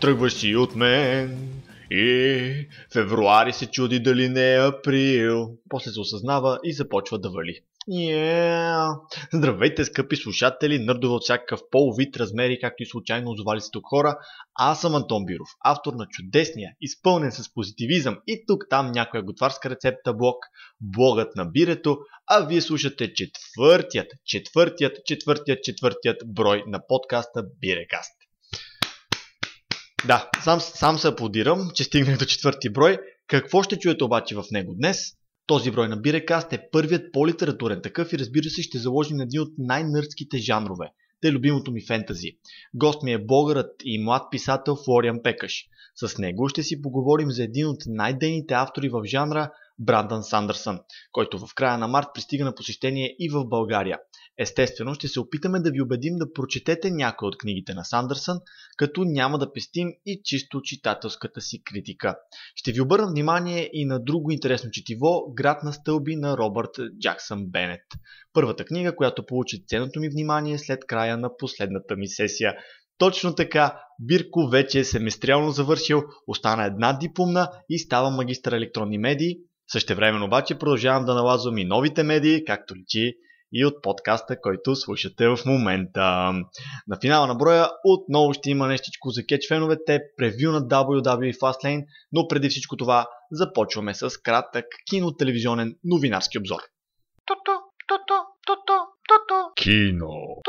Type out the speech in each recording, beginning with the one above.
Тръгваш си от мен и февруари се чуди дали не е април. После се осъзнава и започва да вали. Yeah. Здравейте, скъпи слушатели, нърдове от всякакъв пол, вид, размери, както и случайно озовали се тук хора. Аз съм Антон Биров, автор на чудесния, изпълнен с позитивизъм и тук там някоя готварска рецепта блог, блогът на бирето, а вие слушате четвъртият, четвъртият, четвъртият, четвъртият брой на подкаста Бирекаст. Да, сам, сам се аплодирам, че стигнах до четвърти брой. Какво ще чуете обаче в него днес? Този брой на Бирекаст е първият по-литературен такъв и разбира се ще заложим на един от най-нърдските жанрове. Те е любимото ми фентази. Гост ми е българът и млад писател Флориан Пекаш. С него ще си поговорим за един от най-дейните автори в жанра Брандън Сандърсън, който в края на март пристига на посещение и в България. Естествено, ще се опитаме да ви убедим да прочетете някои от книгите на Сандърсън, като няма да пестим и чисто читателската си критика. Ще ви обърна внимание и на друго интересно четиво Град на стълби на Робърт Джаксън Бенет. Първата книга, която получи ценното ми внимание след края на последната ми сесия. Точно така, Бирко вече е семестриално завършил, остана една дипломна и става магистър електронни медии. Същевременно обаче продължавам да налазвам и новите медии, както личи и от подкаста, който слушате в момента. На финала на броя отново ще има нещичко за кетч феновете, превю на WWE Fastlane, но преди всичко това започваме с кратък кино-телевизионен новинарски обзор. Кино.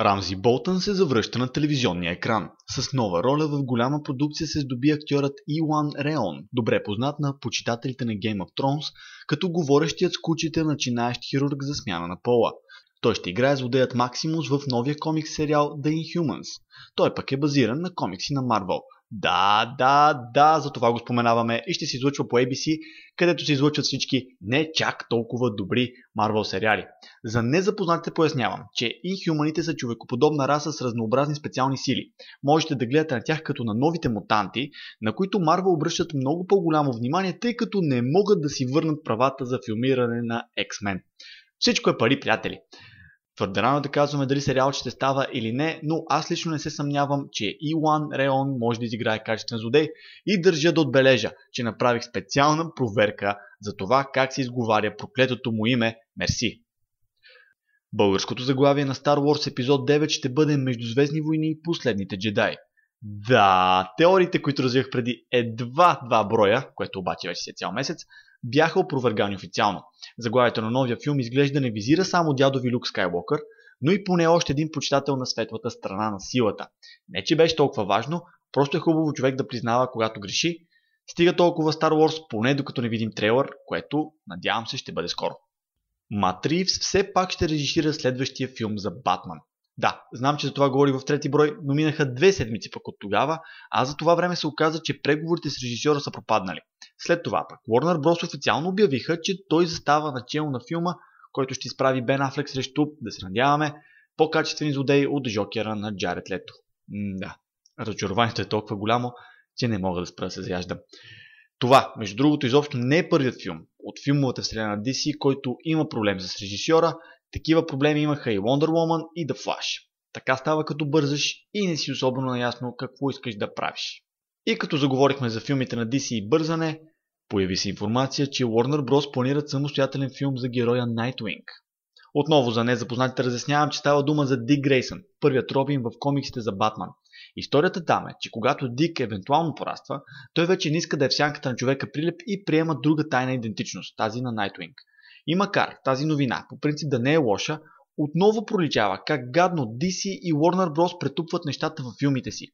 Рамзи Болтън се завръща на телевизионния екран. С нова роля в голяма продукция се здоби актьорът Иван Реон, добре познат на почитателите на Game of Thrones, като говорещият с кучите начинаещ хирург за смяна на пола. Той ще играе злодеят Максимус в новия комикс сериал The Inhumans. Той пък е базиран на комикси на Марвел – да, да, да, за това го споменаваме и ще се излъчва по ABC, където се излъчват всички не чак толкова добри Марвел сериали. За незапознатите пояснявам, че инхюманите са човекоподобна раса с разнообразни специални сили. Можете да гледате на тях като на новите мутанти, на които Марвел обръщат много по-голямо внимание, тъй като не могат да си върнат правата за филмиране на X-Men. Всичко е пари, приятели. Твърде рано да казваме дали сериал ще става или не, но аз лично не се съмнявам, че Илан Реон може да изиграе качествен злодей и държа да отбележа, че направих специална проверка за това как се изговаря проклетото му име Мерси. Българското заглавие на Star Wars епизод 9 ще бъде Междузвездни войни и последните джедаи. Да, теориите, които развих преди едва два броя, което обаче вече си е цял месец, бяха опровергани официално. Заглавието на новия филм изглежда не визира само дядови Люк Скайуокър, но и поне още един почитател на светлата страна на силата. Не, че беше толкова важно, просто е хубаво човек да признава когато греши. Стига толкова Star Wars, поне докато не видим трейлър, което надявам се ще бъде скоро. Матривс все пак ще режисира следващия филм за Батман. Да, знам, че за това говори в трети брой, но минаха две седмици пък от тогава, а за това време се оказа, че преговорите с режисьора са пропаднали. След това пък Warner Bros. официално обявиха, че той застава начало на филма, който ще изправи Бен Афлек срещу, да се надяваме, по-качествени злодеи от Жокера на Джаред Лето. Да, разочарованието е толкова голямо, че не мога да спра да се заяждам. Това, между другото, изобщо не е първият филм от филмовата вселена на DC, който има проблем с режисьора такива проблеми имаха и Wonder Woman и The Flash. Така става като бързаш и не си особено наясно какво искаш да правиш. И като заговорихме за филмите на DC и бързане, появи се информация, че Warner Bros. планират самостоятелен филм за героя Nightwing. Отново за незапознатите разяснявам, че става дума за Дик Грейсън, първият Робин в комиксите за Батман. Историята там е, че когато Дик евентуално пораства, той вече не иска да е в сянката на човека Прилеп и приема друга тайна идентичност, тази на Nightwing. И макар тази новина по принцип да не е лоша, отново проличава как гадно DC и Warner Bros. претупват нещата във филмите си.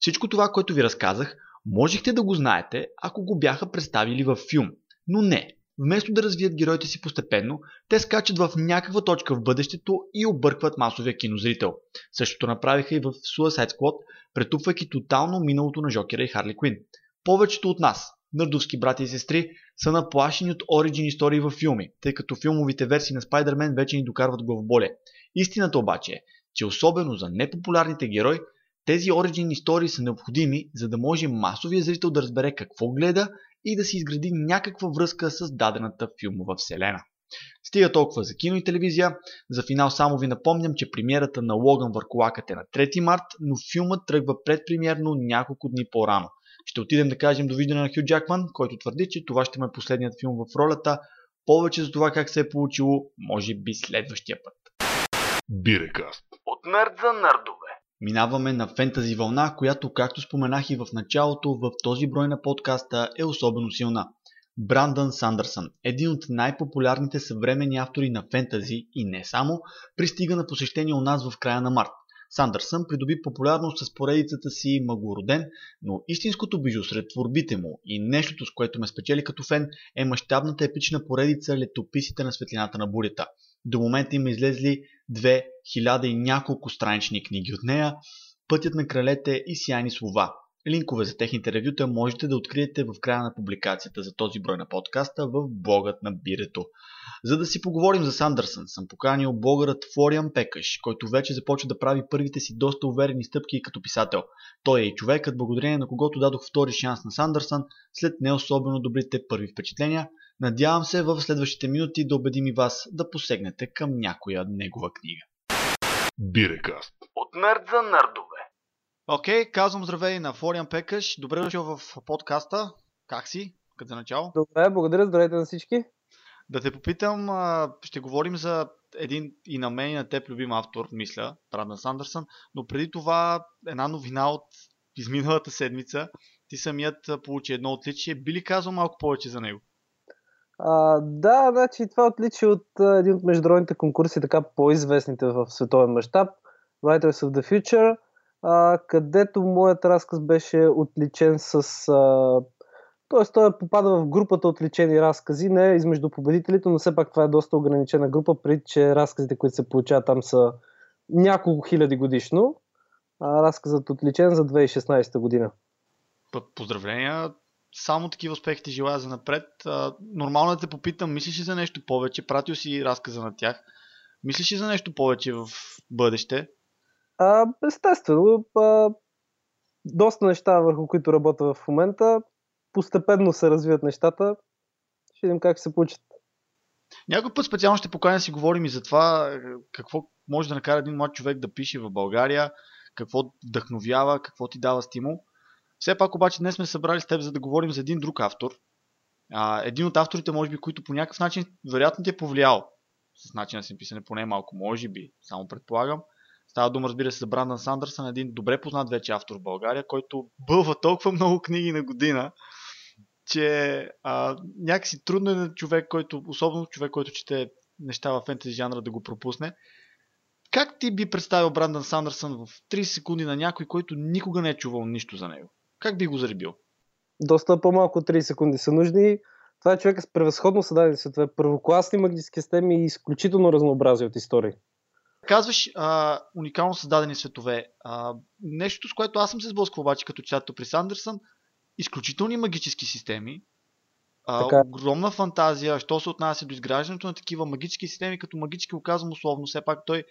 Всичко това, което ви разказах, можехте да го знаете, ако го бяха представили във филм. Но не. Вместо да развият героите си постепенно, те скачат в някаква точка в бъдещето и объркват масовия кинозрител. Същото направиха и в Suicide Squad, претупвайки тотално миналото на Жокера и Харли Квин. Повечето от нас, нърдовски брати и сестри, са наплашени от оригин истории във филми, тъй като филмовите версии на Спайдермен вече ни докарват главоболе. Истината обаче е, че особено за непопулярните герои, тези оригин истории са необходими, за да може масовия зрител да разбере какво гледа и да си изгради някаква връзка с дадената филмова вселена. Стига толкова за кино и телевизия. За финал само ви напомням, че премиерата на Логан върху лакът е на 3 март, но филмът тръгва предпремиерно няколко дни по-рано. Ще отидем да кажем довиждане на Хю Джакман, който твърди, че това ще му е последният филм в ролята. Повече за това как се е получило, може би следващия път. Бирекаст. От нърд за нърдове. Минаваме на фентази вълна, която, както споменах и в началото, в този брой на подкаста е особено силна. Брандън Сандърсън, един от най-популярните съвременни автори на фентази и не само, пристига на посещение у нас в края на март. Сандърсън придоби популярност с поредицата си Магороден, но истинското бижу сред творбите му и нещото с което ме спечели като фен е мащабната епична поредица Летописите на светлината на бурята. До момента има излезли две хиляда и няколко странични книги от нея, Пътят на кралете и Сияни слова. Линкове за техните ревюта можете да откриете в края на публикацията за този брой на подкаста в блогът на Бирето. За да си поговорим за Сандърсън, съм поканил блогърът Флориан Пекаш, който вече започва да прави първите си доста уверени стъпки като писател. Той е и човекът, благодарение на когото дадох втори шанс на Сандърсън след не особено добрите първи впечатления. Надявам се в следващите минути да убедим и вас да посегнете към някоя негова книга. Бирекаст. От нърд за нърдове. Окей, okay, казвам здравей на Флориан Пекаш. Добре дошъл в подкаста. Как си? Като начало? Добре, благодаря. Здравейте на всички. Да те попитам, ще говорим за един и на мен и на теб любим автор, мисля, Брандън Сандърсън, но преди това една новина от изминалата седмица. Ти самият получи едно отличие. Би ли казал малко повече за него? А, да, значи това отличие от един от международните конкурси, така по-известните в световен мащаб, Writers of the Future, а, където моят разказ беше отличен с... А, Тоест, той е попада в групата отличени разкази, не измежду победителите, но все пак това е доста ограничена група, преди че разказите, които се получават там са няколко хиляди годишно. А разказът е отличен за 2016 година. Поздравления! Само такива успехи ти желая за напред. Нормално да те попитам, мислиш ли за нещо повече? Пратил си разказа на тях. Мислиш ли за нещо повече в бъдеще? А, естествено. А, доста неща, върху които работя в момента. Постепенно се развиват нещата. Ще видим как се получат. Някой път специално ще поканя да си говорим и за това какво може да накара един млад човек да пише в България, какво вдъхновява, какво ти дава стимул. Все пак обаче днес сме събрали с теб за да говорим за един друг автор. А, един от авторите, може би, които по някакъв начин вероятно ти е повлиял с начина си писане, поне малко, може би, само предполагам. Става дума, разбира се, за Брандън Сандърсън, един добре познат вече автор в България, който бълва толкова много книги на година, че а, някакси трудно е на човек, който, особено човек, който чете неща в фентези жанра, да го пропусне. Как ти би представил Брандън Сандърсън в 30 секунди на някой, който никога не е чувал нищо за него? Как би го заребил? Доста по-малко 30 секунди са нужни. Това е човек с превъзходно създадени светове, първокласни магически системи и изключително разнообразие от истории. Казваш а, уникално създадени светове. А, нещо, с което аз съм се сблъсквал обаче като чатато при Сандърсън, изключителни магически системи, а, така. огромна фантазия, що се отнася до изграждането на такива магически системи, като магически оказвам условно, все пак той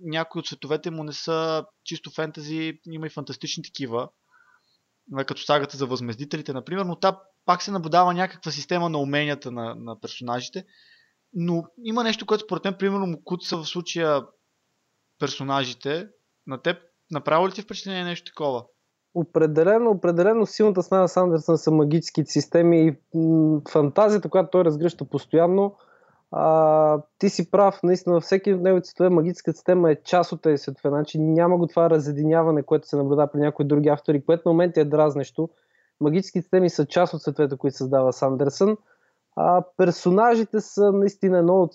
някои от световете му не са чисто фентази, има и фантастични такива, като сагата за възмездителите, например, но та пак се наблюдава някаква система на уменията на, на персонажите, но има нещо, което според мен, примерно, му куца в случая персонажите. На теб направо ли ти впечатление нещо такова? Определено, определено силната страна на Сандерсън са магическите системи и фантазията, която той разгръща постоянно. А, ти си прав, наистина всеки от неговите светове магическата система е част от тези светове. Значи няма го това разединяване, което се наблюдава при някои други автори, което на моменти е дразнещо. Магическите системи са част от световете, които създава Сандерсън. А персонажите са наистина едно от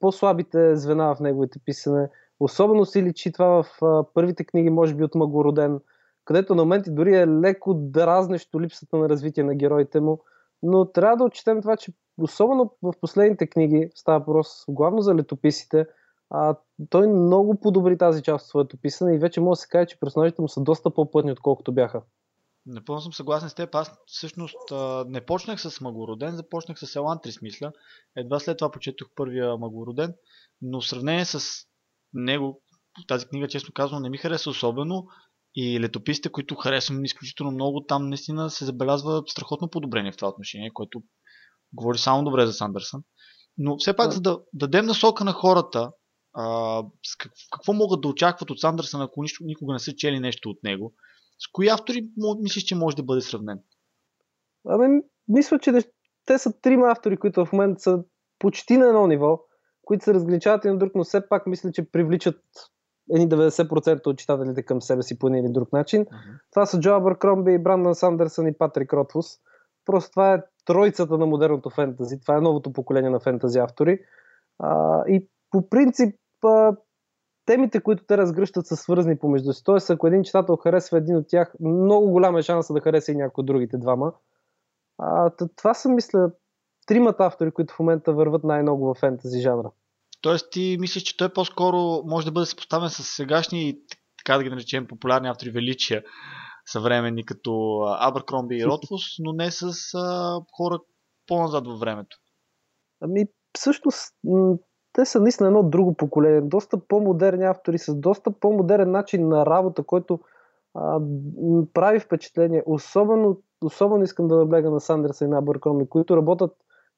по-слабите звена в неговите писане. Особено си личи това в а, първите книги, може би от Магороден, където на моменти дори е леко дразнещо липсата на развитие на героите му. Но трябва да отчетем това, че особено в последните книги, става въпрос главно за летописите, а, той много подобри тази част от своето писане и вече може да се каже, че персонажите му са доста по-пътни, отколкото бяха. Напълно съм съгласен с теб. Аз всъщност не почнах с Магороден, започнах с Елантрис, мисля. Едва след това почетох първия Магороден, но в сравнение с него, тази книга, честно казвам, не ми хареса особено. И летописите, които харесвам изключително много, там наистина се забелязва страхотно подобрение в това отношение, което говори само добре за Сандърсън. Но все пак, за да дадем насока на хората, а, с как, какво могат да очакват от Сандърсън, ако нищо, никога не са чели нещо от него, с кои автори мислиш, че може да бъде сравнен? Ами, мисля, че те са трима автори, които в момента са почти на едно ниво, които се разграничават един друг, но все пак мисля, че привличат едни 90% от читателите към себе си по един или друг начин. Това са Джо Абъркромби, Брандън Сандърсън и Патрик Ротфус. Просто това е тройцата на модерното фентази. Това е новото поколение на фентази автори. А, и по принцип а, темите, които те разгръщат са свързани помежду си. Тоест, ако един читател харесва един от тях, много голям е шанса да хареса и някой от другите двама. А, това са, мисля, тримата автори, които в момента върват най-много в фентази жанра. Тоест ти мислиш, че той по-скоро може да бъде съпоставен с сегашни, така да ги наречем, популярни автори величия, съвременни като Абъркромби и Ротфус, но не с а, хора по-назад във времето. Ами, всъщност, те са наистина едно друго поколение. Доста по-модерни автори с доста по-модерен начин на работа, който а, прави впечатление. Особено, особено искам да наблега на Сандерса и на Абъркроми, които работят,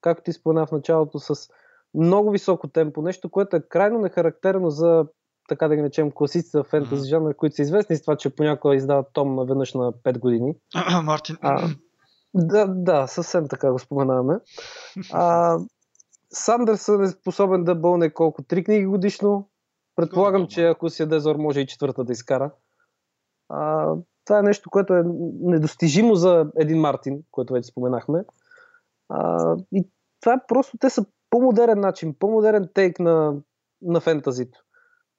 както ти спомена в началото, с много високо темпо. Нещо, което е крайно нехарактерно за така да ги наречем класиците в фентази Мгм. жанра, които са известни с това, че понякога издават том наведнъж на 5 години. Мартин. А, да, да, съвсем така го споменаваме. А, Сандърсън е способен да бълне колко? Три книги годишно. Предполагам, Горе-долу, че ако си яде зор, може и четвърта да изкара. А, това е нещо, което е недостижимо за един Мартин, което вече споменахме. А, и това е просто, те са по-модерен начин, по-модерен тейк на, на фентазито.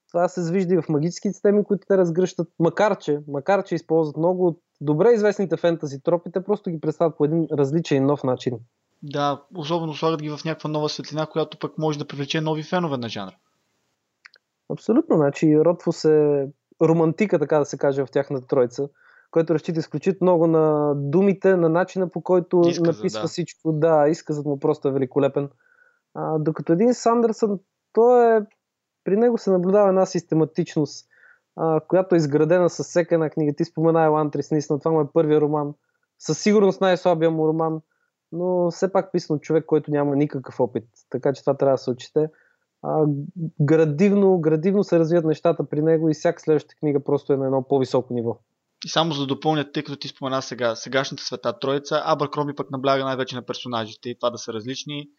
Това се вижда и в магическите системи, които те разгръщат, макар че, макар че използват много от добре известните фентази тропи, те просто ги представят по един различен и нов начин. Да, особено слагат ги в някаква нова светлина, която пък може да привлече нови фенове на жанра. Абсолютно, значи Ротфус е романтика, така да се каже, в тяхната тройца, който разчита изключително много на думите, на начина по който Изказа, написва да. всичко. Да, изказът му просто е великолепен. А, докато един Сандърсън, той е, при него се наблюдава една систематичност, а, която е изградена с всяка една книга. Ти спомена Елантрис, наистина това му е първия роман. Със сигурност най-слабия му роман, но все пак писан от човек, който няма никакъв опит. Така че това трябва да се отчете а, градивно, градивно се развият нещата при него и всяка следваща книга просто е на едно по-високо ниво. И само за да допълня, тъй като ти спомена сега, сегашната света троица, Абъркроми пък набляга най-вече на персонажите и това да са различни,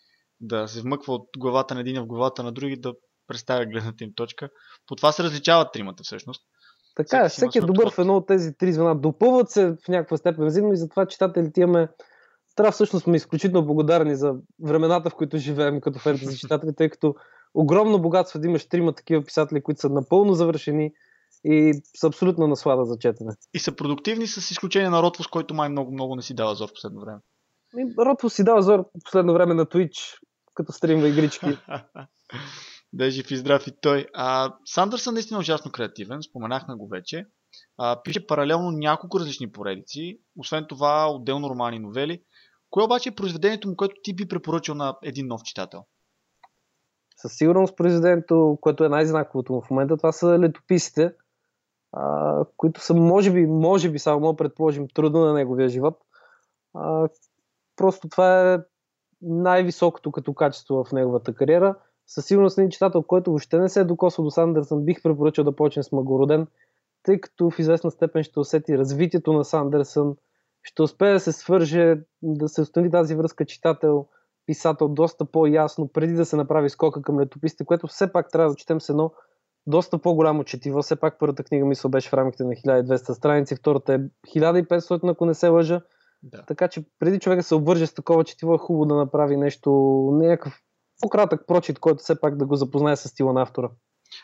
да се вмъква от главата на един в главата на други, да представя гледната им точка. По това се различават тримата всъщност. Така Всеки всеки е добър подход. в едно от тези три звена. Допълват се в някаква степен взаимно и затова читателите имаме трябва всъщност сме изключително благодарни за времената, в които живеем като фентази читатели, тъй като огромно богатство да имаш трима такива писатели, които са напълно завършени и са абсолютно наслада за четене. И са продуктивни с изключение на Ротвус, който май много-много не си дава зор в последно време. И Ротво си дава зор последно време на Twitch, като стримва игрички. да е жив и здрав и той. А, Сандърсън наистина е ужасно креативен, споменахме го вече. А, пише паралелно няколко различни поредици, освен това отделно романи и новели. Кое обаче е произведението му, което ти би препоръчал на един нов читател? Със сигурност произведението, което е най-знаковото му в момента, това са летописите, а, които са, може би, може би, само предположим, труда на неговия живот. А, просто това е най-високото като качество в неговата кариера. Със сигурност един читател, който въобще не се е докосвал до Сандърсън, бих препоръчал да почне с Магороден, тъй като в известна степен ще усети развитието на Сандърсън, ще успее да се свърже, да се установи тази връзка читател, писател доста по-ясно, преди да се направи скока към летописите, което все пак трябва да четем с едно доста по-голямо четиво. Все пак първата книга мисля беше в рамките на 1200 страници, втората е 1500, ако не се лъжа. Да. Така че преди човека се обвърже с такова четиво, е хубаво да направи нещо, някакъв по-кратък прочит, който все пак да го запознае с стила на автора.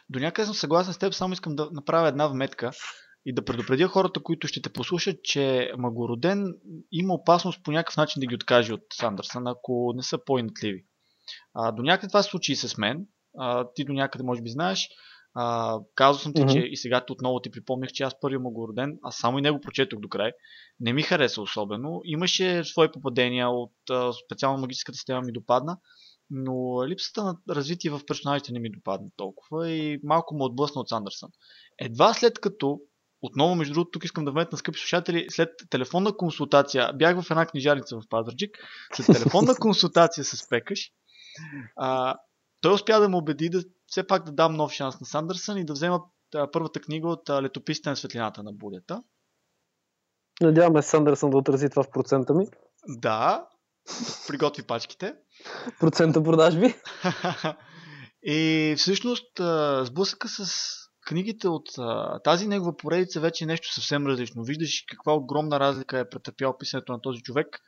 До някъде съм съгласен с теб, само искам да направя една вметка и да предупредя хората, които ще те послушат, че Магороден има опасност по някакъв начин да ги откаже от Сандърсън, ако не са по-инатливи. До някъде това се случи и с мен. А, ти до някъде може би знаеш. А, съм ти, Мгм. че и сега отново ти припомнях, че аз първия Магороден, аз само и него прочетох до край. Не ми хареса особено. Имаше свои попадения от а, специално магическата система ми допадна, но липсата на развитие в персонажите не ми допадна толкова и малко му отблъсна от Сандърсън. Едва след като отново, между другото, тук искам да вметна, скъпи слушатели, след телефонна консултация, бях в една книжарница в Пазарджик, след телефонна консултация с Пекаш, а, той успя да ме убеди да все пак да дам нов шанс на Сандърсън и да взема а, първата книга от а, Летописите на светлината на бурята. Надяваме Сандърсън да отрази това в процента ми. Да, приготви пачките. Процента продажби. и всъщност сблъсъка с книгите от тази негова поредица вече е нещо съвсем различно. Виждаш каква огромна разлика е претърпял писането на този човек,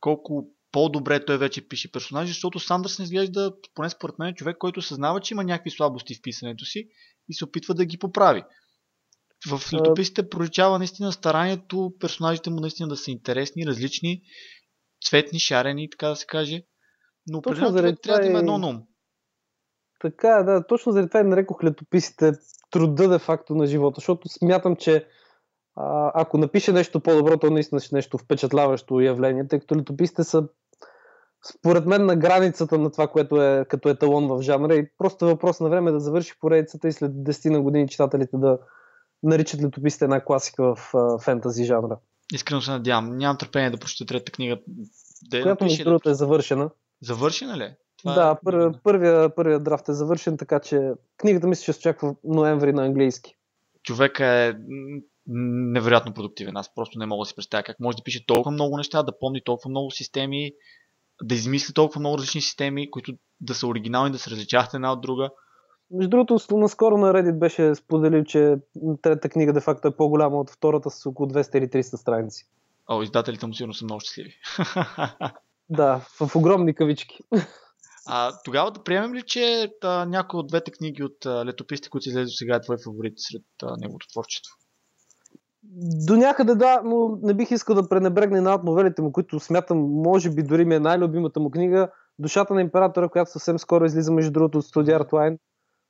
колко по-добре той вече пише персонажи, защото Сандърсън изглежда, поне според мен, човек, който съзнава, че има някакви слабости в писането си и се опитва да ги поправи. В летописите проличава наистина старанието персонажите му наистина да са интересни, различни, цветни, шарени, така да се каже. Но определено човек трябва да има едно ум. Така, да, точно заради това и нарекох летописите труда де факто на живота, защото смятам, че а, ако напише нещо по-добро, то наистина ще нещо впечатляващо явление, тъй като летописите са според мен на границата на това, което е като еталон в жанра и просто въпрос на време да завърши поредицата и след 10 на години читателите да наричат летописите една класика в а, фентази жанра. Искрено се надявам. Нямам търпение да прочета трета книга. Да Която между другото е завършена. Завършена ли? Това да, е... пър, първия, първия драфт е завършен, така че книгата ми се очаква ноември на английски. Човека е невероятно продуктивен. Аз просто не мога да си представя как може да пише толкова много неща, да помни толкова много системи, да измисли толкова много различни системи, които да са оригинални, да се различават една от друга. Между другото, наскоро на Reddit беше споделил, че трета книга де факто е по-голяма от втората с около 200 или 300 страници. О, издателите му сигурно са много щастливи. да, в огромни кавички. А, тогава да приемем ли, че а, някой от двете книги от а, летописите, които излезе сега е твой фаворит сред а, неговото творчество? До някъде да, но не бих искал да пренебрегна една от новелите му, които смятам, може би дори ми е най-любимата му книга, Душата на императора, която съвсем скоро излиза между другото от студия Artline.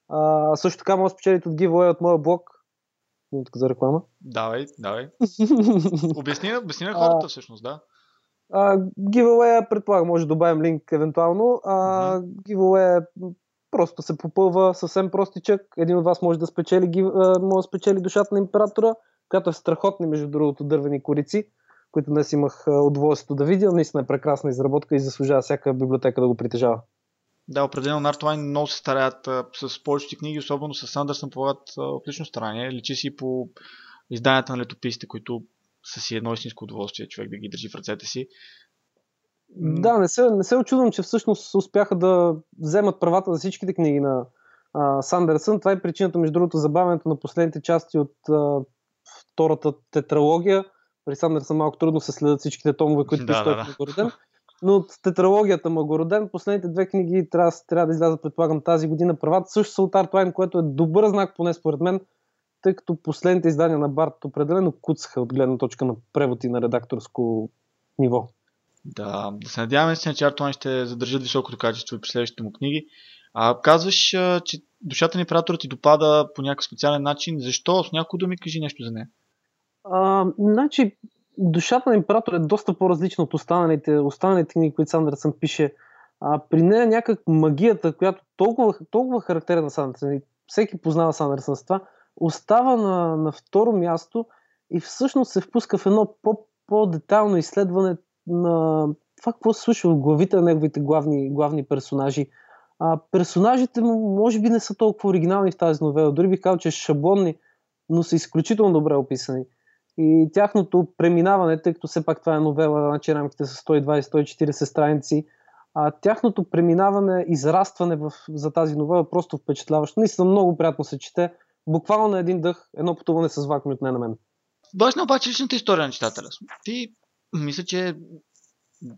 А, също така може да спечелите от giveaway от моя блог. Минутка за реклама. Давай, давай. обясни, обясни на хората всъщност, да. Giveaway, предполагам, може да добавим линк евентуално. А, uh-huh. Giveaway просто се попълва съвсем простичък. Един от вас може да спечели, може да спечели душата на императора, която е страхотни, между другото, дървени корици, които днес имах удоволствието да видя. Наистина е прекрасна изработка и заслужава всяка библиотека да го притежава. Да, определено Nardwine много се стараят с повечето книги, особено с Сандърсън полагат отлично старание. Личи си по изданията на летописите, които са си едно истинско удоволствие човек да ги държи в ръцете си. Да, не се, не се очудвам, че всъщност успяха да вземат правата за всичките книги на а, Сандерсън. Това е причината, между другото, забавянето на последните части от а, втората тетралогия. При Сандерсън малко трудно се следят всичките томове, които да, да, да. Магороден. Но от тетралогията Магороден, последните две книги трябва, трябва да излязат, предполагам, тази година. Правата също са от Artline, което е добър знак, поне според мен, тъй като последните издания на Барт определено куцаха от гледна точка на превод и на редакторско ниво. Да, да се надяваме че Artline ще задържат високото качество и при следващите му книги. А, казваш, че душата на императора ти допада по някакъв специален начин. Защо? С някои думи кажи нещо за нея. А, значи, душата на императора е доста по-различна от останалите, останалите книги, които Сандърсън пише. А, при нея някак магията, която толкова, толкова характерна на Сандърсън, всеки познава Сандърсън с това, остава на, на второ място и всъщност се впуска в едно по, по-детално изследване на това, какво се случва в главите на неговите главни, главни персонажи. А, персонажите му може би не са толкова оригинални в тази новела, дори бих казал, че шаблонни, но са изключително добре описани. И тяхното преминаване, тъй като все пак това е новела, значи рамките са 120-140 страници, а, тяхното преминаване, израстване в, за тази новела просто впечатляващо. Наистина много приятно се чете буквално на един дъх, едно пътуване с влак ми отне на мен. Важна обаче личната история на читателя. Ти, мисля, че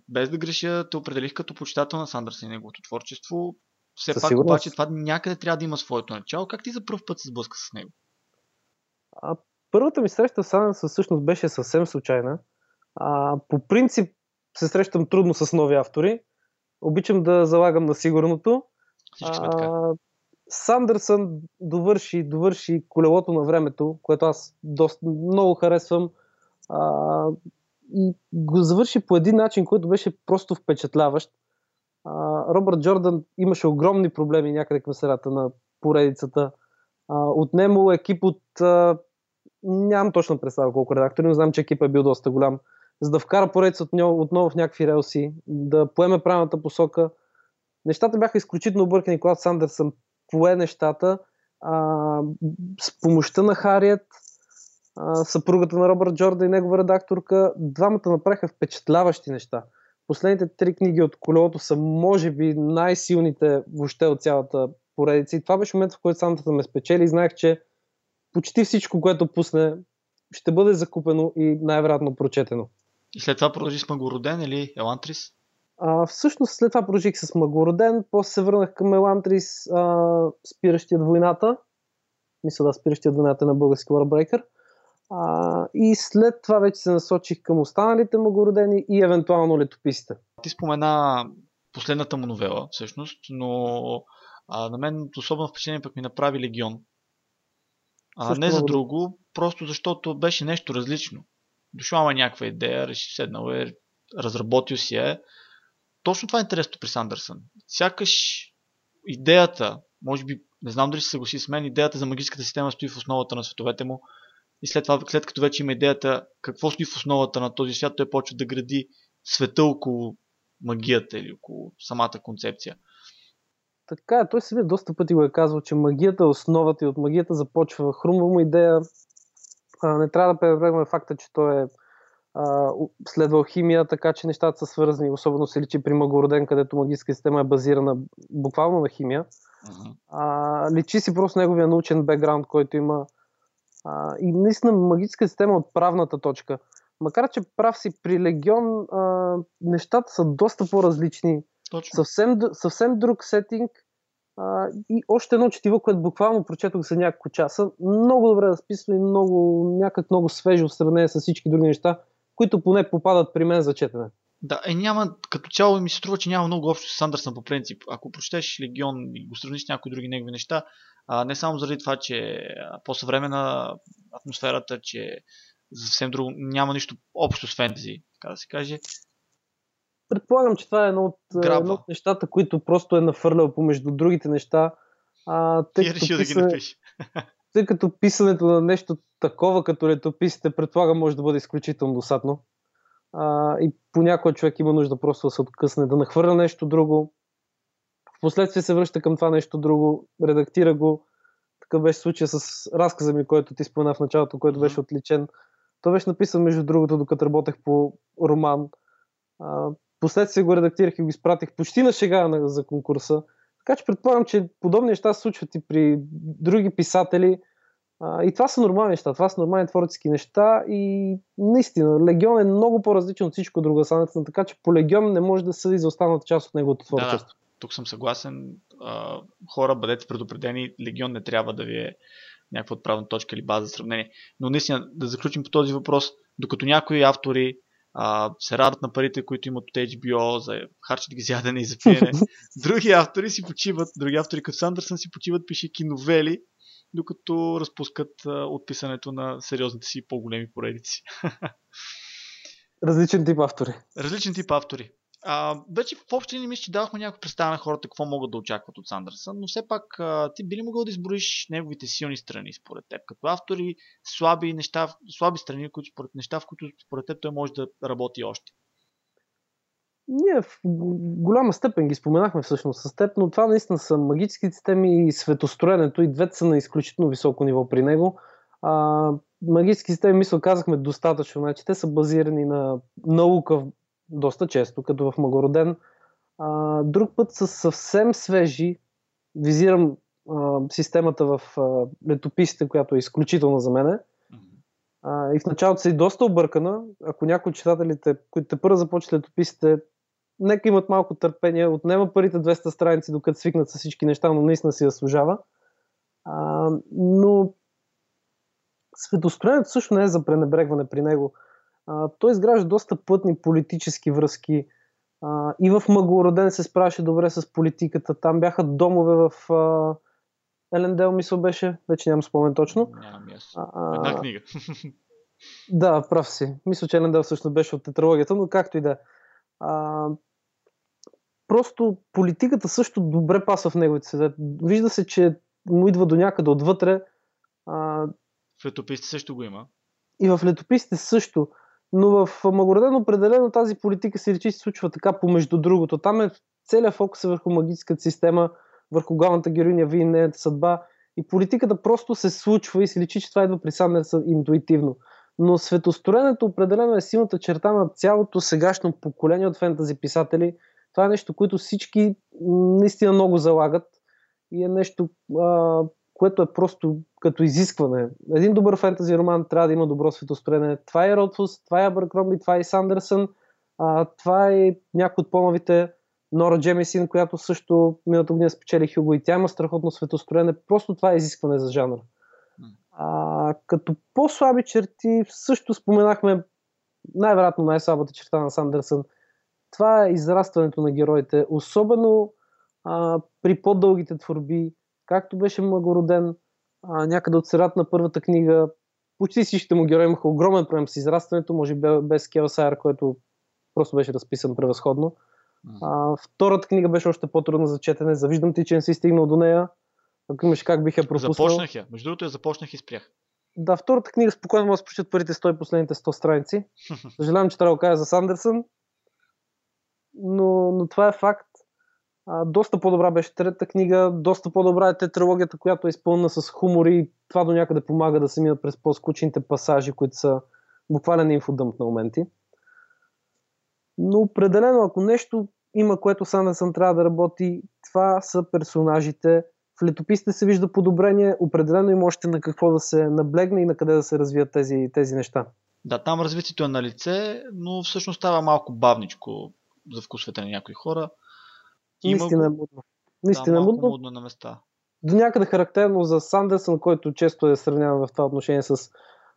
без да греша, те определих като почитател на Сандърс и неговото творчество. Все Със пак сигурност. обаче това някъде трябва да има своето начало. Как ти за първ път се сблъска с него? А, първата ми среща с Сандърс всъщност беше съвсем случайна. А, по принцип се срещам трудно с нови автори. Обичам да залагам на сигурното. А, Сандърсън довърши, довърши колелото на времето, което аз доста, много харесвам. А, и го завърши по един начин, който беше просто впечатляващ. Робърт Джордан имаше огромни проблеми някъде към средата на поредицата. А, отнемало екип от нямам точно представа колко редактори, но знам, че екипът е бил доста голям. За да вкара поредица отново в някакви релси, да поеме правилната посока. Нещата бяха изключително объркани, когато Сандърсън пое нещата а, с помощта на Хариет, съпругата на Робърт Джорда и негова редакторка. Двамата направиха впечатляващи неща. Последните три книги от колелото са, може би, най-силните въобще от цялата поредица. И това беше момент, в който Сантата ме спечели и знаех, че почти всичко, което пусне, ще бъде закупено и най-вероятно прочетено. И след това продължи с Магороден или Елантрис? А, всъщност след това продължих с Магороден, после се върнах към Елантрис, а, спиращият войната. Мисля да, спиращият войната на български Warбрейкър. А, и след това вече се насочих към останалите Магородени и евентуално летописите. Ти спомена последната му новела, всъщност, но а, на мен особено впечатление пък ми направи Легион. А, Също не за друго, просто защото беше нещо различно. Дошла ма някаква идея, реши седнал е, разработил си е. Точно това е интересно при Сандърсън. Сякаш идеята, може би, не знам дали се съгласи с мен, идеята за магическата система стои в основата на световете му. И след това, след като вече има идеята какво стои в основата на този свят, той почва да гради света около магията или около самата концепция. Така е, той самия доста пъти го е казвал, че магията е основата и от магията започва. Хрумва му идея. А, не трябва да пренебрегваме факта, че той е а, следвал химия, така че нещата са свързани. Особено се личи при Магороден, където магическа система е базирана буквално на химия. Uh-huh. А, личи си просто неговия научен бекграунд, който има. А, и наистина магическа система от правната точка. Макар, че прав си при Легион, а, нещата са доста по-различни точно. Съвсем, съвсем друг сетинг. А, и още едно четиво, което буквално прочетох за няколко часа. Много добре разписано и много, някак много свежо в сравнение с всички други неща, които поне попадат при мен за четене. Да, е няма, като цяло ми се струва, че няма много общо с Андерсън по принцип. Ако прочетеш Легион и го сравниш с някои други негови неща, а, не само заради това, че е по-съвременна атмосферата, че съвсем друго, няма нищо общо с фентези, така да се каже, предполагам, че това е едно от, едно от нещата, които просто е нафърлял помежду другите неща. А, тъй, като писа... да ги напише. тъй като писането на нещо такова, като летописите, предполагам, може да бъде изключително досадно. А, и понякога човек има нужда просто да се откъсне, да нахвърля нещо друго. Впоследствие се връща към това нещо друго, редактира го. Такъв беше случая с разказа ми, който ти спомена в началото, който беше отличен. Той беше написан, между другото, докато работех по роман. Последствие го редактирах и го изпратих почти на шега за конкурса. Така че предполагам, че подобни неща се случват и при други писатели. А, и това са нормални неща, това са нормални творчески неща и наистина, Легион е много по-различен от всичко друго саната, така че по Легион не може да съди за останалата част от неговото творчество. Да, да. Тук съм съгласен. А, хора, бъдете предупредени, Легион не трябва да ви е някаква отправна точка или база за сравнение. Но наистина, да заключим по този въпрос, докато някои автори а, се радват на парите, които имат от HBO, за харчат ги за ядене и за пиене. Други автори си почиват, други автори като Сандърсън си почиват, пишейки новели, докато разпускат отписането на сериозните си по-големи поредици. Различен тип автори. Различен тип автори. А, вече в общи линии мисля, че давахме някаква представа на хората какво могат да очакват от Сандърсън, но все пак а, ти би ли могъл да изброиш неговите силни страни според теб, като автори, слаби неща, слаби страни, които според неща, в които според теб той може да работи още? Ние в голяма степен ги споменахме всъщност с теб, но това наистина са магически системи и светостроенето и двете са на изключително високо ниво при него. А, магически системи, мисля, казахме достатъчно. Значи, те са базирани на наука доста често, като в Магороден. А, друг път са съвсем свежи. Визирам а, системата в а, летописите, която е изключителна за мене. А, и в началото са и доста объркана. Ако някои от читателите, които те първо започват летописите, нека имат малко търпение, отнема парите 200 страници, докато свикнат с всички неща, но наистина си заслужава. А, но светостроенето също не е за пренебрегване при него а, той изгражда доста плътни политически връзки. А, и в Магороден се справяше добре с политиката. Там бяха домове в а, Елендел, мисъл беше. Вече нямам спомен точно. Нямам а, Една книга. да, прав си. Мисля, че Елендел всъщност беше от тетралогията, но както и да. Просто политиката също добре пасва в неговите свет. Вижда се, че му идва до някъде отвътре. А, В летописите също го има. И в летописите също. Но в Магороден определено тази политика се речи се случва така помежду другото. Там е целият фокус е върху магическата система, върху главната героиня ви и нейната съдба. И политиката просто се случва и се личи, че това идва при Сандерсън интуитивно. Но светостроенето определено е силната черта на цялото сегашно поколение от фентази писатели. Това е нещо, което всички наистина много залагат и е нещо, а, което е просто като изискване. Един добър фентази роман трябва да има добро светостроене. Това е Ротфус, това е Абъркромби, това е Сандерсън, а, това е някои от по-новите Нора Джемисин, която също миналата година спечели Хюго и тя има страхотно светостроене. Просто това е изискване за жанра. А, като по-слаби черти също споменахме най-вероятно най-слабата черта на Сандерсън. Това е израстването на героите, особено а, при по-дългите творби, както беше Магороден, а, някъде от средата на първата книга, почти всичките му герои имаха огромен проблем с израстването, може би без Келсайер, който просто беше разписан превъзходно. А, втората книга беше още по-трудна за четене. Завиждам ти, че не си стигнал до нея. Ако имаш как бих я пропуснал. Започнах я. Между другото я започнах и спрях. Да, втората книга спокойно може да прочитат първите 100 и последните 100 страници. Съжалявам, че трябва да кажа за Сандерсън. Но, но това е факт. А, доста по-добра беше третата книга, доста по-добра е тетралогията, която е изпълнена с хумор и това до някъде помага да се минат през по-скучните пасажи, които са буквален инфодъмп на моменти. Но определено, ако нещо има, което Сандерсън трябва да работи, това са персонажите. В летописите се вижда подобрение, определено има още на какво да се наблегне и на къде да се развият тези, тези неща. Да, там развитието е на лице, но всъщност става малко бавничко за вкусвете на някои хора. Има Наистина е мудно. Наистина да, е мудно. мудно на места. До някъде характерно за Сандерсън, който често е сравняван в това отношение с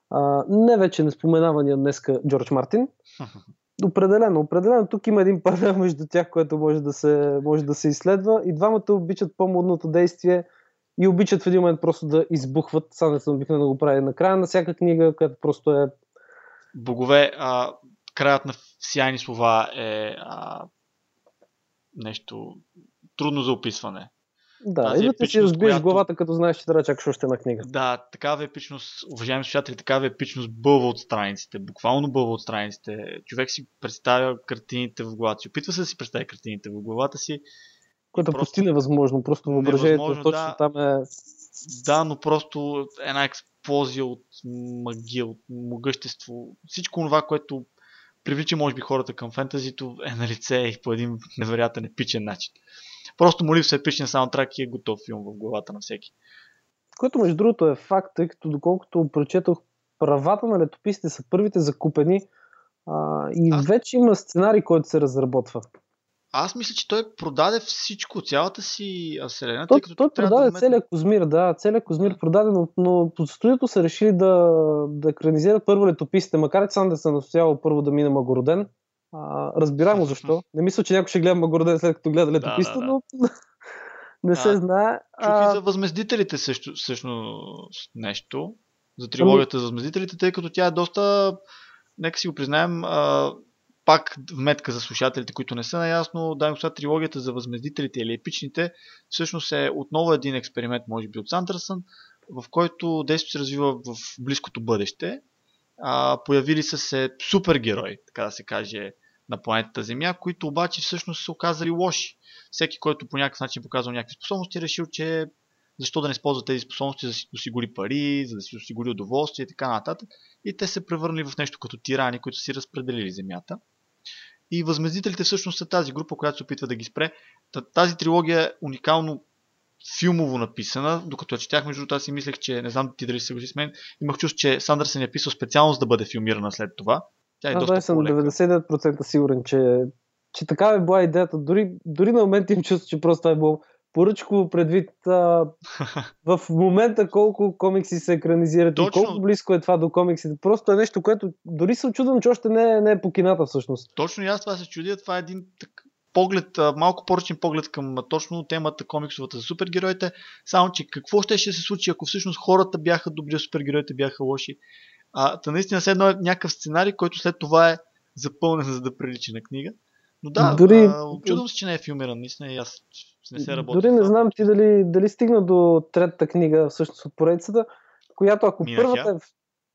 а, не вече не споменавания днеска Джордж Мартин. Определено, определено. Тук има един паралел между тях, което може да се, може да се изследва. И двамата обичат по-модното действие и обичат в един момент просто да избухват. Сандерсън обикновено да го прави на края на всяка книга, която просто е... Богове, а, краят на сияйни слова е а, нещо трудно за описване. Да, Тази и да ти си разбиеш която... главата, като знаеш, че трябва да чакаш още една книга. Да, такава епичност, уважаеми слушатели, такава епичност бълва от страниците, буквално бълва от страниците. Човек си представя картините в главата си, опитва се да си представя картините в главата си. Което просто... почти невъзможно, просто въображението точно да, там е... Да, но просто една експлозия от магия, от могъщество, всичко това, което привлича може би хората към фентазито е на лице и по един невероятен епичен начин. Просто молив се епичен саундтрак и е готов филм в главата на всеки. Което между другото е факт, тъй като доколкото прочетох правата на летописите са първите закупени а, и Аз... вече има сценарий, който се разработва. Аз мисля, че той продаде всичко, цялата си вселена. Той, той продаде да целият Козмир, да, целият Козмир продаде, но, но под студиото са решили да, да екранизират първо летописите, макар че Сандерс е настоявал първо да мине Магороден. А, разбираемо защо. Не мисля, че някой ще гледа Магороден след като гледа летописта, да, да, да. но не а, се знае. Чух а... и за възмездителите също, също нещо. За трилогията за възмездителите, тъй като тя е доста, нека си го признаем, а, пак вметка за слушателите, които не са наясно, да сега трилогията за възмездителите или епичните, всъщност е отново един експеримент, може би от Сандърсън, в който действието се развива в близкото бъдеще. А, появили са се супергерои, така да се каже, на планетата Земя, които обаче всъщност се оказали лоши. Всеки, който по някакъв начин показал някакви способности, е решил, че защо да не използва тези способности, за да си осигури пари, за да си осигури удоволствие и така нататък. И те се превърнали в нещо като тирани, които си разпределили земята. И възмездителите всъщност са тази група, която се опитва да ги спре. Тази трилогия е уникално филмово написана, докато я четях, между другото, аз си мислех, че не знам ти дали се съгласи с мен, имах чувство, че Сандърсън е писал специално за да бъде филмирана след това. Тя е аз доста съм 99% сигурен, че, че такава е била идеята. Дори, дори на момент им чувство, че просто е било поръчко предвид а, в момента колко комикси се екранизират Точно. и колко близко е това до комиксите. Просто е нещо, което дори се очудвам, че още не е, не е по кината всъщност. Точно и аз това се чудя. Това е един так, поглед, малко поръчен поглед към точно темата комиксовата за супергероите. Само, че какво ще, ще се случи, ако всъщност хората бяха добри, а супергероите бяха лоши. А, та наистина след едно е някакъв сценарий, който след това е запълнен, за да прилича на книга. Но да, Дори... чудвам се, че не е филмиран, наистина и аз не се работи. Дори не знам ти дали, дали стигна до третата книга всъщност от поредицата. която ако Минах първата я. е...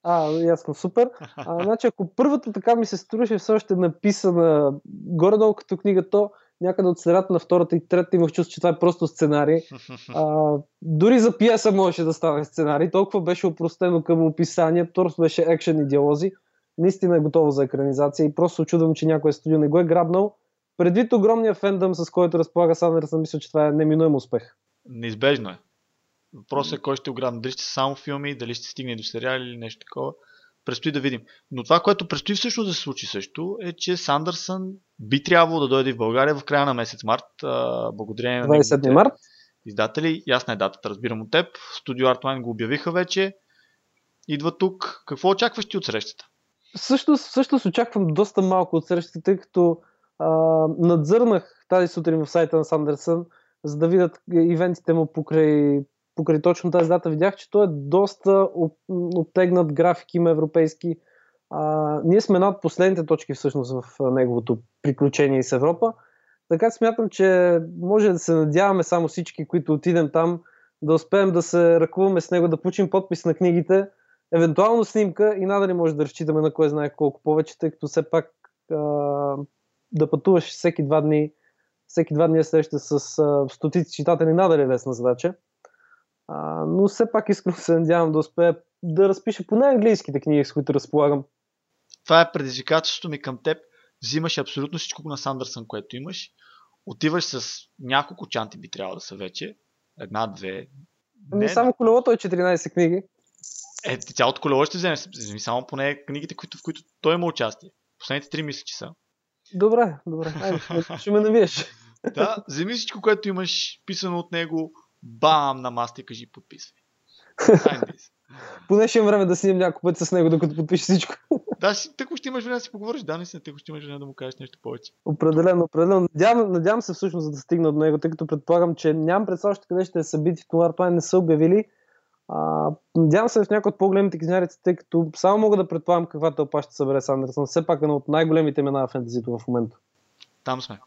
А, ясно, супер. А, значи, ако първата така ми се струваше все още написана горе-долу като книга, то някъде от средата на втората и третата имах чувство, че това е просто сценарий. А, дори за пиеса можеше да стане сценарий. Толкова беше опростено към описание. Просто беше екшен и диалози. Наистина е готово за екранизация и просто очудвам, че някой студио не го е грабнал. Предвид огромния фендъм, с който разполага Сандерсън, мисля, че това е неминуем успех. Неизбежно е. Въпросът е кой ще го грабне. Дали ще са само филми, дали ще стигне до сериали или нещо такова. Предстои да видим. Но това, което предстои всъщност да се случи също, е, че Сандърсън би трябвало да дойде в България в края на месец март, благодарение на 27 неговите март. издатели. Ясна е датата, разбирам от теб. Студио Artline го обявиха вече. Идва тук. Какво очакваш ти от срещата? Също, също очаквам доста малко от срещата, тъй като а, надзърнах тази сутрин в сайта на Сандерсън, за да видят ивентите му покрай, покрай точно тази дата. Видях, че той е доста обтегнат график, има европейски. А, ние сме над последните точки всъщност в неговото приключение с Европа. Така смятам, че може да се надяваме само всички, които отидем там, да успеем да се ръкуваме с него, да получим подпис на книгите, евентуално снимка и надали може да разчитаме на кой знае колко повече, тъй като все пак а, да пътуваш всеки два дни, всеки два дни е среща с а, стотици читатели, надали е лесна задача. А, но все пак искрено се надявам да успея да разпиша поне английските книги, с които разполагам. Това е предизвикателството ми към теб. Взимаш абсолютно всичко на Сандърсън, което имаш. Отиваш с няколко чанти би трябвало да са вече. Една, две. Ами само колелото е 14 книги. Е, цялото колело ще вземеш. Вземи само поне книгите, които, в които той има участие. Последните три мисля, че са. Добре, добре. Айде, ще ме навиеш. Да, вземи всичко, което имаш, писано от него, бам, на маста и кажи подписвай. Айде. Поне ще имам време да снимам няколко пъти с него, докато подпиша всичко. Да, си, тъкво ще имаш време да си поговориш, да, наистина, тъкво ще имаш време да му кажеш нещо повече. Определено, определено. Надявам, надявам се всъщност за да стигна до него, тъй като предполагам, че нямам представа още къде ще е събитието, но това не са обявили. А, надявам се в някои от по-големите книжарици, тъй като само мога да предполагам каква тълпа ще събере Сандерсън. Все пак е едно от най-големите имена в фентезито в момента. Там сме.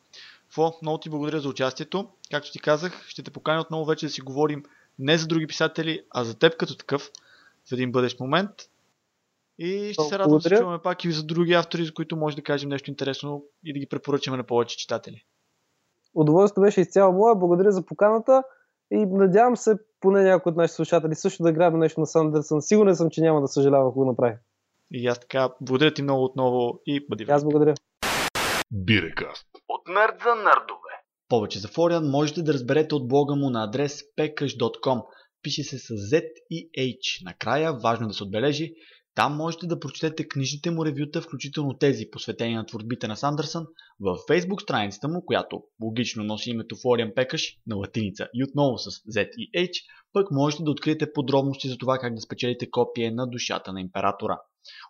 Фо, много ти благодаря за участието. Както ти казах, ще те поканя отново вече да си говорим не за други писатели, а за теб като такъв в един бъдещ момент. И ще се радвам да се чуваме пак и за други автори, за които може да кажем нещо интересно и да ги препоръчаме на повече читатели. Удоволствието беше изцяло мое. Благодаря за поканата и надявам се поне някой от нашите слушатели също да грабне нещо на Сандерсън. Сигурен съм, че няма да съжалява, ако го направи. И аз така, благодаря ти много отново и бъди аз благодаря. Бирекаст. От нърд за нърдове. Повече за Фориан можете да разберете от блога му на адрес pekash.com. Пише се с Z и H. Накрая, важно да се отбележи, там можете да прочетете книжните му ревюта, включително тези, посветени на творбите на Сандърсън, в Facebook страницата му, която логично носи името Фориан Пекаш на латиница и отново с Z и H, пък можете да откриете подробности за това как да спечелите копие на душата на императора.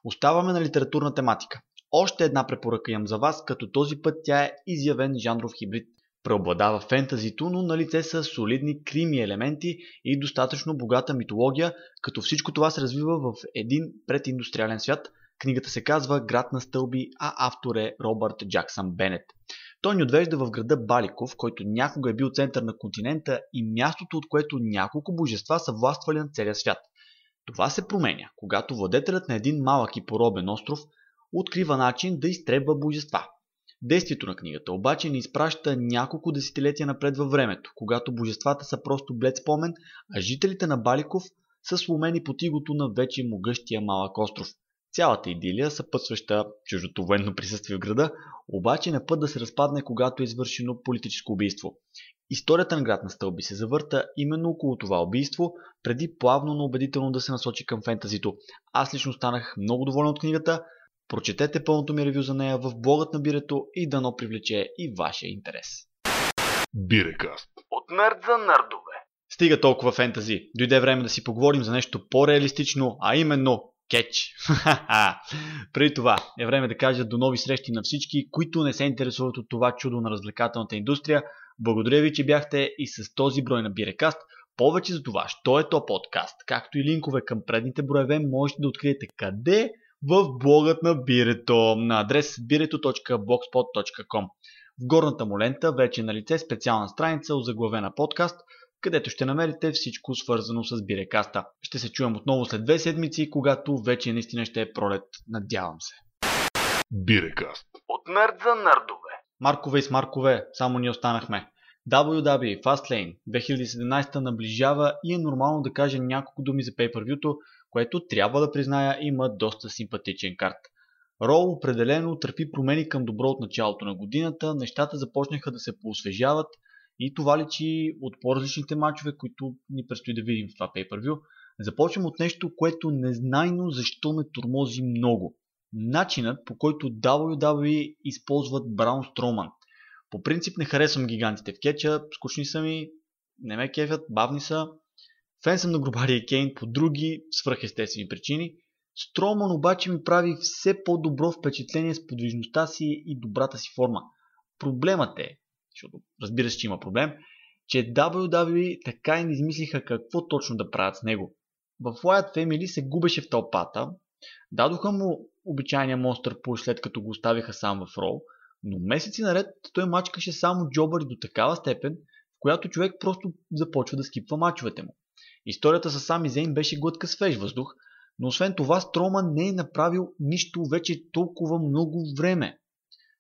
Оставаме на литературна тематика. Още една препоръка имам за вас, като този път тя е изявен жанров хибрид. Преобладава фентазито, но на лице са солидни крими елементи и достатъчно богата митология, като всичко това се развива в един прединдустриален свят. Книгата се казва Град на стълби, а автор е Робърт Джаксън Бенет. Той ни отвежда в града Баликов, който някога е бил център на континента и мястото, от което няколко божества са властвали на целия свят. Това се променя, когато владетелят на един малък и поробен остров открива начин да изтребва божества. Действието на книгата обаче ни изпраща няколко десетилетия напред във времето, когато божествата са просто блед спомен, а жителите на Баликов са сломени под игото на вече могъщия малък остров. Цялата идилия, съпътстваща чуждото военно присъствие в града, обаче на път да се разпадне, когато е извършено политическо убийство. Историята на град на стълби се завърта именно около това убийство, преди плавно, но убедително да се насочи към фентазито. Аз лично станах много доволен от книгата, Прочетете пълното ми ревю за нея в блогът на Бирето и дано привлече и вашия интерес. Бирекаст. От нърд за нърдове. Стига толкова фентази. Дойде време да си поговорим за нещо по-реалистично, а именно кетч. Преди това е време да кажа до нови срещи на всички, които не се интересуват от това чудо на развлекателната индустрия. Благодаря ви, че бяхте и с този брой на Бирекаст. Повече за това, що е то подкаст, както и линкове към предните броеве, можете да откриете къде в блогът на Бирето на адрес bireto.blogspot.com. В горната му лента вече е на лице специална страница озаглавена подкаст, където ще намерите всичко свързано с Бирекаста. Ще се чуем отново след две седмици, когато вече наистина ще е пролет. Надявам се. Бирекаст. От нърд за нърдове. Маркове и смаркове, само ни останахме. WWE Fastlane 2017 наближава и е нормално да кажа няколко думи за pay-per-view, което трябва да призная има доста симпатичен карт. Роу определено търпи промени към добро от началото на годината, нещата започнаха да се поосвежават и това личи от по-различните матчове, които ни предстои да видим в това pay-per-view. Започвам от нещо, което незнайно защо ме тормози много. Начинът по който WWE използват Браун Строман. По принцип не харесвам гигантите в кетча, скучни са ми, не ме кефят, бавни са. Фен съм на Грубария Кейн по други свръхестествени причини. Строман обаче ми прави все по-добро впечатление с подвижността си и добрата си форма. Проблемът е, защото разбира се, че има проблем, че WWE така и не измислиха какво точно да правят с него. В Wyatt Family се губеше в тълпата, дадоха му обичайния монстър пуш след като го оставиха сам в Роу, но месеци наред той мачкаше само джобъри до такава степен, в която човек просто започва да скипва мачовете му. Историята с Сами Зейн беше глътка свеж въздух, но освен това Строман не е направил нищо вече толкова много време.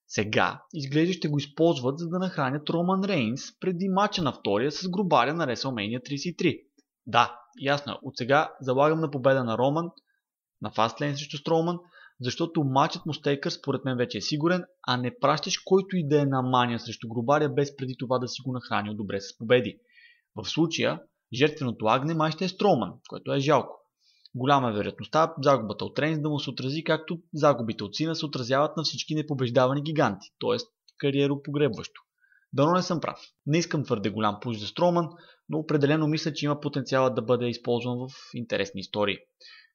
Сега изглежда ще го използват за да нахранят Роман Рейнс преди мача на втория с грубаря на WrestleMania 33. Да, ясно, от сега залагам на победа на Роман, на Fastlane срещу Строман, защото матчът му с Тейкър според мен вече е сигурен, а не пращаш който и да е на мания срещу грубаря без преди това да си го нахранил добре с победи. В случая, жертвеното агне май ще е Строман, което е жалко. Голяма е вероятността загубата от Рейнс да му се отрази, както загубите от Сина се отразяват на всички непобеждавани гиганти, т.е. кариеро погребващо. Дано не съм прав. Не искам твърде голям пуш за Строман, но определено мисля, че има потенциала да бъде използван в интересни истории.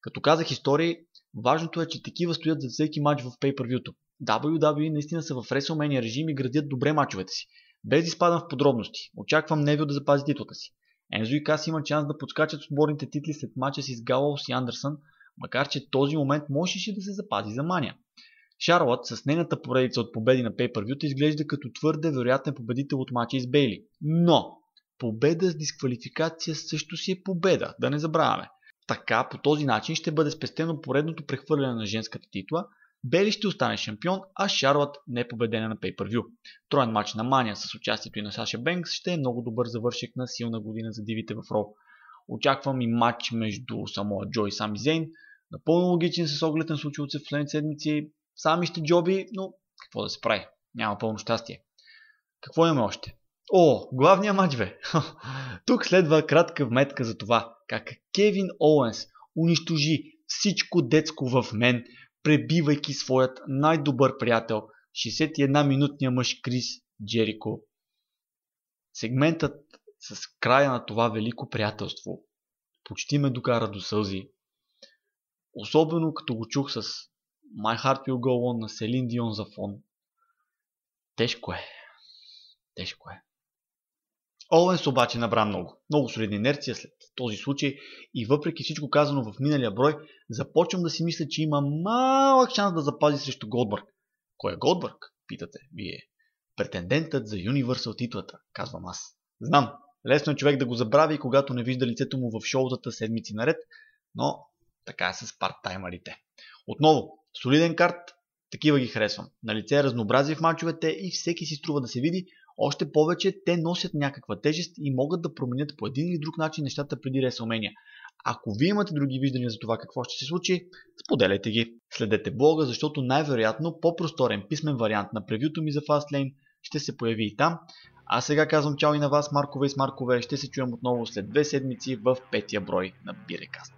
Като казах истории, важното е, че такива стоят за всеки матч в pay-per-view. WWE наистина са в WrestleMania режим и градят добре мачовете си. Без да изпадам в подробности, очаквам Невил да запази титлата си. Ензо и Кас има шанс да подскачат отборните титли след мача си с Галоус и Андерсън, макар че този момент можеше да се запази за мания. Шарлот с нейната поредица от победи на pay изглежда като твърде вероятен победител от мача с Бейли. Но победа с дисквалификация също си е победа, да не забравяме. Така, по този начин ще бъде спестено поредното прехвърляне на женската титла, Бели ще остане шампион, а Шарлот не е победена на pay-per-view. Троен матч на Мания с участието и на Саша Бенкс ще е много добър завършек на силна година за дивите в Ро. Очаквам и матч между Самоа Джо и Сами Зейн. Напълно логичен с оглед на случилото се в последните седмици. Сами ще джоби, но какво да се прави? Няма пълно щастие. Какво имаме още? О, главният матч бе! Тук следва кратка вметка за това, как Кевин Оуенс унищожи всичко детско в мен, пребивайки своят най-добър приятел, 61-минутния мъж Крис Джерико. Сегментът с края на това велико приятелство почти ме докара до сълзи. Особено като го чух с My Heart Will Go On на Селин Дион за фон. Тежко е. Тежко е. Оуенс обаче набра много. Много солидна инерция след този случай и въпреки всичко казано в миналия брой, започвам да си мисля, че има малък шанс да запази срещу Голдбърг. Кой е Голдбърг? Питате вие. Претендентът за Universal титлата, казвам аз. Знам, лесно е човек да го забрави, когато не вижда лицето му в шоутата седмици наред, но така е с парттаймерите. Отново, солиден карт, такива ги харесвам. На лице е разнообразие в мачовете и всеки си струва да се види, още повече те носят някаква тежест и могат да променят по един или друг начин нещата преди WrestleMania. Ако вие имате други виждания за това какво ще се случи, споделяйте ги. Следете блога, защото най-вероятно по-просторен писмен вариант на превюто ми за Fastlane ще се появи и там. А сега казвам чао и на вас, Маркове и Смаркове. Ще се чуем отново след две седмици в петия брой на Бирекаст.